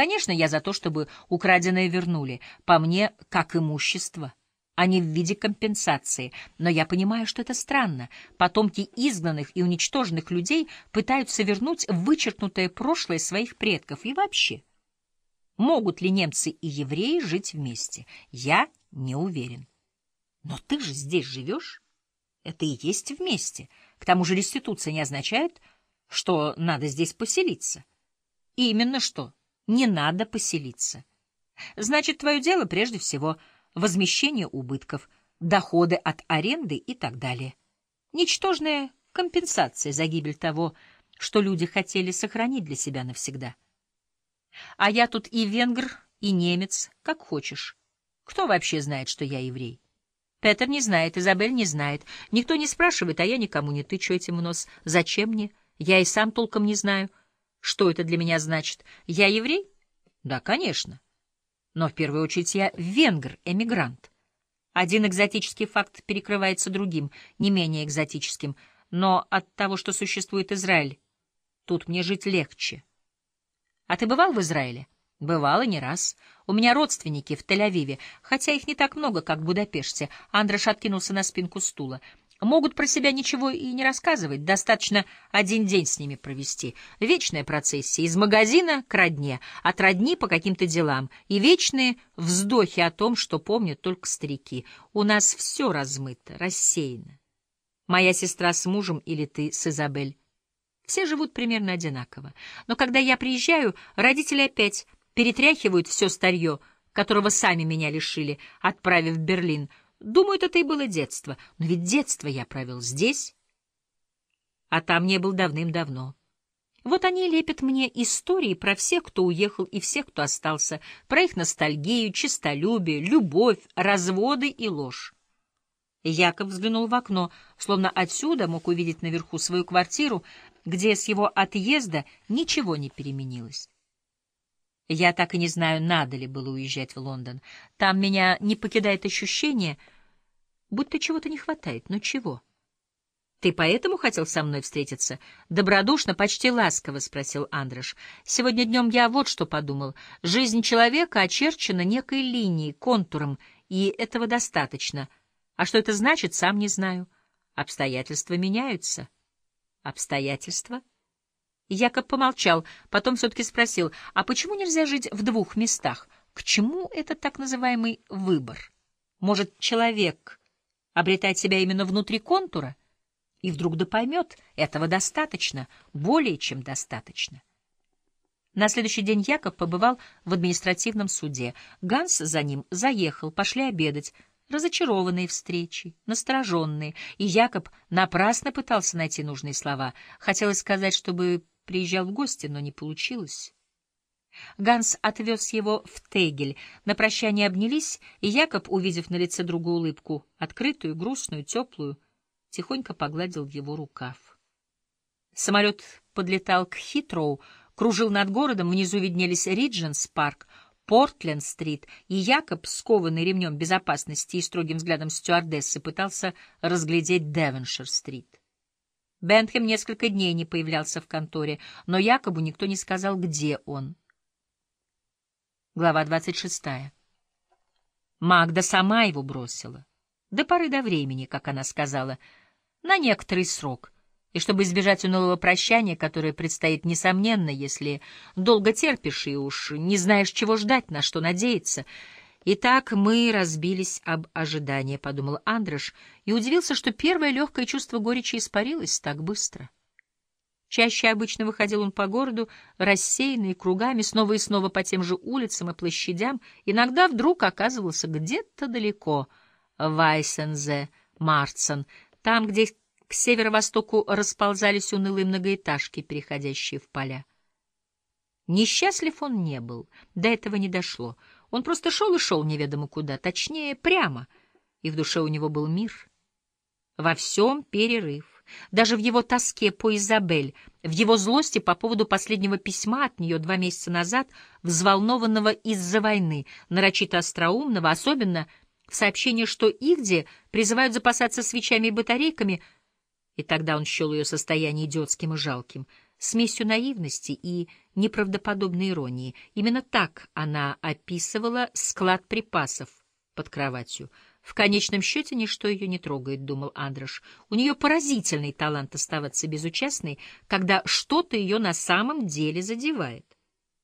Конечно, я за то, чтобы украденное вернули, по мне, как имущество, а не в виде компенсации. Но я понимаю, что это странно. Потомки изгнанных и уничтоженных людей пытаются вернуть вычеркнутое прошлое своих предков. И вообще, могут ли немцы и евреи жить вместе? Я не уверен. Но ты же здесь живешь. Это и есть вместе. К тому же реституция не означает, что надо здесь поселиться. Именно что не надо поселиться. Значит, твое дело прежде всего возмещение убытков, доходы от аренды и так далее. Ничтожная компенсация за гибель того, что люди хотели сохранить для себя навсегда. А я тут и венгр, и немец, как хочешь. Кто вообще знает, что я еврей? Петер не знает, Изабель не знает. Никто не спрашивает, а я никому не тычу этим в нос. Зачем мне? Я и сам толком не знаю. Что это для меня значит? Я еврей? Да, конечно. Но в первую очередь я венгр-эмигрант. Один экзотический факт перекрывается другим, не менее экзотическим. Но от того, что существует Израиль, тут мне жить легче. А ты бывал в Израиле? Бывало не раз. У меня родственники в Тель-Авиве, хотя их не так много, как в Будапеште. Андрош откинулся на спинку стула. Могут про себя ничего и не рассказывать, достаточно один день с ними провести. Вечная процессия из магазина к родне, от родни по каким-то делам, и вечные вздохи о том, что помнят только старики. У нас все размыто, рассеяно. Моя сестра с мужем или ты с Изабель. Все живут примерно одинаково. Но когда я приезжаю, родители опять перетряхивают все старье, которого сами меня лишили, отправив в Берлин — Думают, это и было детство. Но ведь детство я провел здесь, а там не был давным-давно. Вот они лепят мне истории про всех, кто уехал, и всех, кто остался, про их ностальгию, честолюбие, любовь, разводы и ложь. Яков взглянул в окно, словно отсюда мог увидеть наверху свою квартиру, где с его отъезда ничего не переменилось. Я так и не знаю, надо ли было уезжать в Лондон. Там меня не покидает ощущение, будто чего-то не хватает. Но чего? Ты поэтому хотел со мной встретиться? Добродушно, почти ласково спросил Андрош. Сегодня днем я вот что подумал. Жизнь человека очерчена некой линией, контуром, и этого достаточно. А что это значит, сам не знаю. Обстоятельства меняются. Обстоятельства? Якоб помолчал, потом все-таки спросил, а почему нельзя жить в двух местах? К чему этот так называемый выбор? Может, человек обретает себя именно внутри контура? И вдруг да поймет, этого достаточно, более чем достаточно. На следующий день Якоб побывал в административном суде. Ганс за ним заехал, пошли обедать, разочарованные встречи, настороженные, и Якоб напрасно пытался найти нужные слова. Хотелось сказать, чтобы приезжал в гости, но не получилось. Ганс отвез его в Тегель. На прощание обнялись, и Якоб, увидев на лице друга улыбку, открытую, грустную, теплую, тихонько погладил его рукав. Самолет подлетал к Хитроу, кружил над городом, внизу виднелись Ридженс-парк, Портленд-стрит, и Якоб, скованный ремнем безопасности и строгим взглядом стюардессы, пытался разглядеть Девоншир-стрит. Бентхем несколько дней не появлялся в конторе, но якобы никто не сказал, где он. Глава двадцать шестая. Магда сама его бросила. До поры до времени, как она сказала, на некоторый срок, и чтобы избежать унылого прощания, которое предстоит несомненно, если долго терпишь и уж не знаешь, чего ждать, на что надеяться — Итак, мы разбились об ожидании, — подумал Андрош, и удивился, что первое легкое чувство горечи испарилось так быстро. Чаще обычно выходил он по городу, рассеянный кругами, снова и снова по тем же улицам и площадям, иногда вдруг оказывался где-то далеко, Вайсензе, Марцен, там, где к северо-востоку расползались унылые многоэтажки, переходящие в поля. Несчастлив он не был, до этого не дошло — он просто шел и шел неведомо куда, точнее, прямо, и в душе у него был мир. Во всем перерыв. Даже в его тоске по Изабель, в его злости по поводу последнего письма от нее два месяца назад, взволнованного из-за войны, нарочито остроумного, особенно в сообщении, что Игде призывают запасаться свечами и батарейками, и тогда он счел ее состояние идиотским и жалким — смесью наивности и неправдоподобной иронии. Именно так она описывала склад припасов под кроватью. В конечном счете ничто ее не трогает, — думал Андрош. У нее поразительный талант оставаться безучастной, когда что-то ее на самом деле задевает.